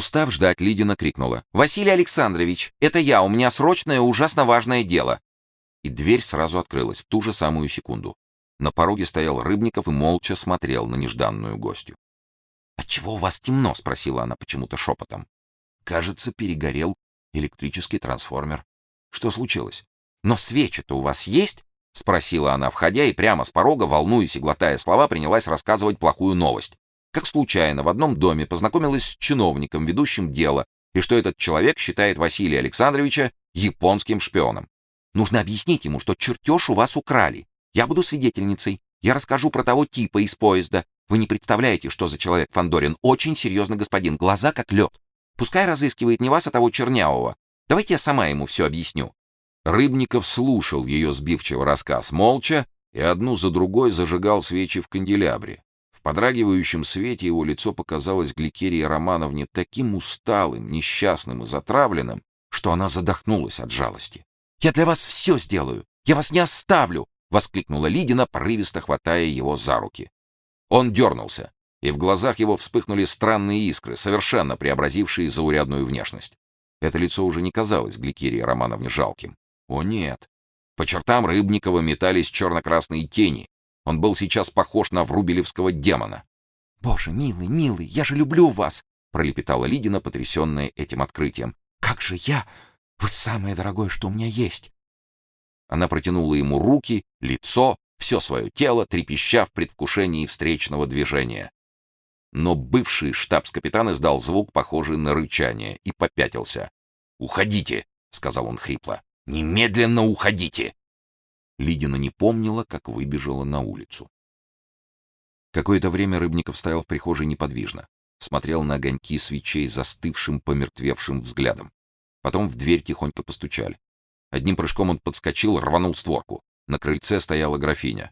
Устав ждать, Лидина крикнула. «Василий Александрович, это я, у меня срочное, ужасно важное дело!» И дверь сразу открылась в ту же самую секунду. На пороге стоял Рыбников и молча смотрел на нежданную гостью. «Отчего у вас темно?» — спросила она почему-то шепотом. «Кажется, перегорел электрический трансформер. Что случилось? Но свечи-то у вас есть?» — спросила она, входя, и прямо с порога, волнуясь и глотая слова, принялась рассказывать плохую новость. Как случайно в одном доме познакомилась с чиновником, ведущим дело, и что этот человек считает Василия Александровича японским шпионом. Нужно объяснить ему, что чертеж у вас украли. Я буду свидетельницей. Я расскажу про того типа из поезда. Вы не представляете, что за человек Фандорин. Очень серьезный господин, глаза как лед. Пускай разыскивает не вас, а того чернявого. Давайте я сама ему все объясню. Рыбников слушал ее сбивчивый рассказ молча и одну за другой зажигал свечи в канделябре. В подрагивающем свете его лицо показалось Гликерии Романовне таким усталым, несчастным и затравленным, что она задохнулась от жалости. «Я для вас все сделаю! Я вас не оставлю!» — воскликнула Лидина, порывисто хватая его за руки. Он дернулся, и в глазах его вспыхнули странные искры, совершенно преобразившие заурядную внешность. Это лицо уже не казалось Гликерии Романовне жалким. О нет! По чертам Рыбникова метались черно-красные тени. Он был сейчас похож на врубелевского демона. «Боже, милый, милый, я же люблю вас!» — пролепетала Лидина, потрясенная этим открытием. «Как же я? Вы самое дорогое, что у меня есть!» Она протянула ему руки, лицо, все свое тело, трепеща в предвкушении встречного движения. Но бывший штабс-капитан издал звук, похожий на рычание, и попятился. «Уходите!» — сказал он хрипло. Немедленно уходите. Лидина не помнила, как выбежала на улицу. Какое-то время Рыбников стоял в прихожей неподвижно, смотрел на огоньки свечей застывшим, помертвевшим взглядом. Потом в дверь тихонько постучали. Одним прыжком он подскочил, рванул створку. На крыльце стояла графиня.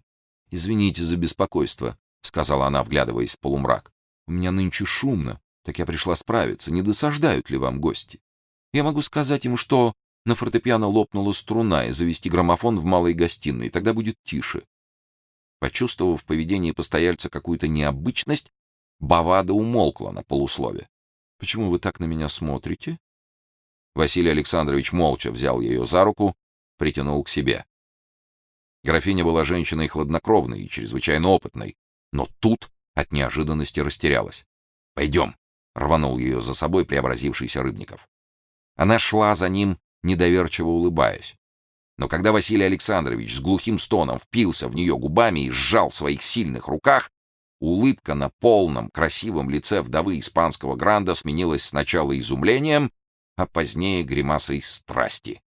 "Извините за беспокойство", сказала она, вглядываясь в полумрак. "У меня нынче шумно, так я пришла справиться, не досаждают ли вам гости? Я могу сказать им, что на фортепиано лопнула струна, и завести граммофон в малой гостиной, тогда будет тише. Почувствовав в поведении постояльца какую-то необычность, Бавада умолкла на полуслове. Почему вы так на меня смотрите? Василий Александрович молча взял ее за руку, притянул к себе. Графиня была женщиной хладнокровной и чрезвычайно опытной, но тут от неожиданности растерялась. «Пойдем», — рванул ее за собой преобразившийся Рыбников. Она шла за ним, недоверчиво улыбаясь. Но когда Василий Александрович с глухим стоном впился в нее губами и сжал в своих сильных руках, улыбка на полном, красивом лице вдовы испанского гранда сменилась сначала изумлением, а позднее гримасой страсти.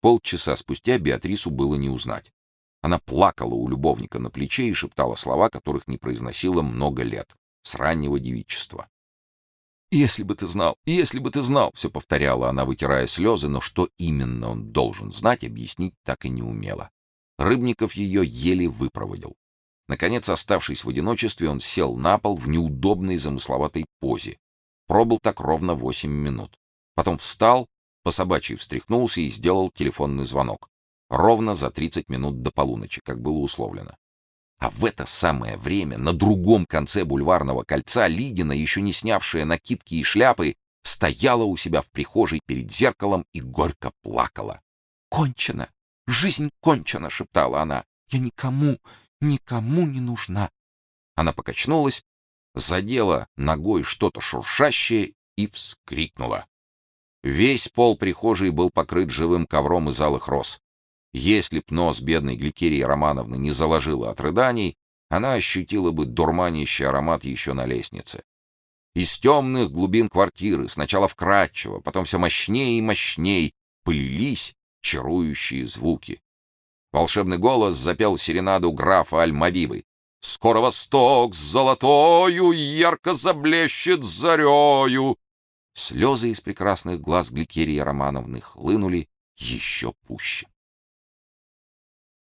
Полчаса спустя Беатрису было не узнать. Она плакала у любовника на плече и шептала слова, которых не произносила много лет, с раннего девичества. «Если бы ты знал, если бы ты знал!» — все повторяла она, вытирая слезы, но что именно он должен знать, объяснить так и не умела. Рыбников ее еле выпроводил. Наконец, оставшись в одиночестве, он сел на пол в неудобной замысловатой позе. Пробыл так ровно восемь минут. Потом встал, по собачьи встряхнулся и сделал телефонный звонок. Ровно за 30 минут до полуночи, как было условлено. А в это самое время на другом конце бульварного кольца Лидина, еще не снявшая накидки и шляпы, стояла у себя в прихожей перед зеркалом и горько плакала. «Кончено! Жизнь кончена!» — шептала она. «Я никому, никому не нужна!» Она покачнулась, задела ногой что-то шуршащее и вскрикнула. Весь пол прихожей был покрыт живым ковром из алых роз. Если б нос бедной Гликерии Романовны не заложила от рыданий, она ощутила бы дурманящий аромат еще на лестнице. Из темных глубин квартиры, сначала вкрадчиво, потом все мощнее и мощней, пылились чарующие звуки. Волшебный голос запел серенаду графа Альмавивы. «Скоро восток с золотою ярко заблещет зарею!» Слезы из прекрасных глаз Гликерии Романовны хлынули еще пуще.